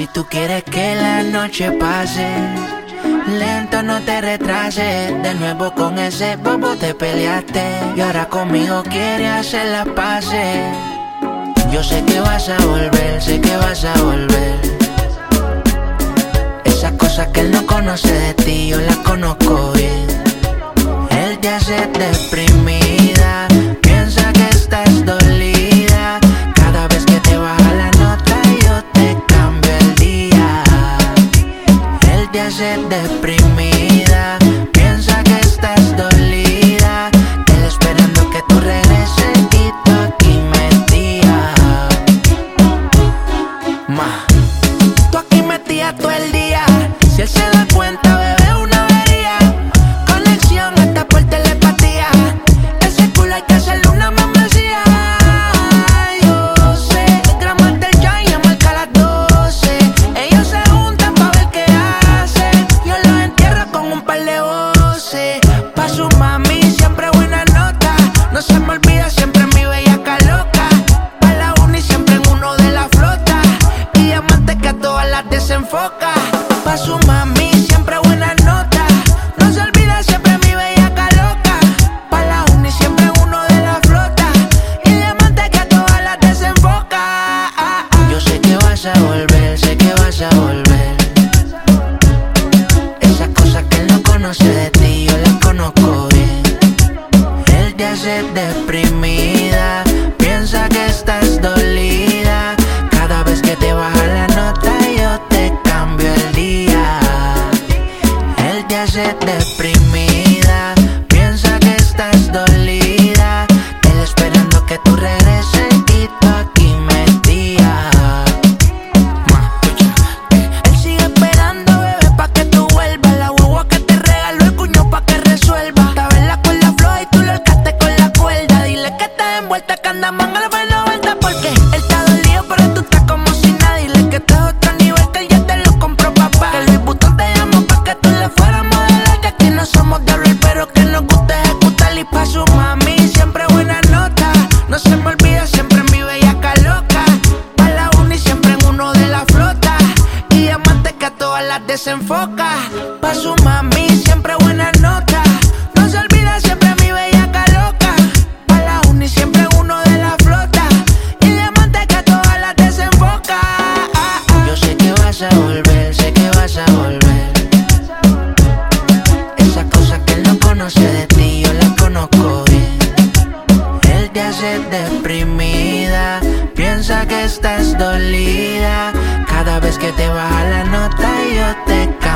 Si tú quieres que, la noche pase, lento no te retrases. De nuevo con ese bobo te peleaste. Y ahora conmigo quieres hacer las paces. Yo sé que vas a volver, sé que vas a volver. Esas cosas que él no conoce de Hace deprimida, piensa que estás dolida. Cada vez que te baja la nota, yo te cambio el día. Él te hace deprimida, con un Hace deprimida, piensa que estás dolida. Él esperando que tú regreses y tú aquí metida. Él sigue esperando, bebé, pa' que tú vuelvas. La huevo que te regaló el cuño pa' que resuelva. Estaba en la floja y tú lo alcaste con la cuerda. Dile que estás envuelta, que anda manga las desenfoca. Pa' su mami, siempre buena nota. No se olvida siempre mi bellaca loca. Pa' la uni, siempre uno de la flota. Y diamante que a todas las desenfoca. Yo sé que vas a volver, sé que vas a volver. Esas cosas que él no conoce de ti, yo las conozco bien. Él te hace deprimida, piensa que estás dolida. Cada vez que te baja la nota, yo te cambio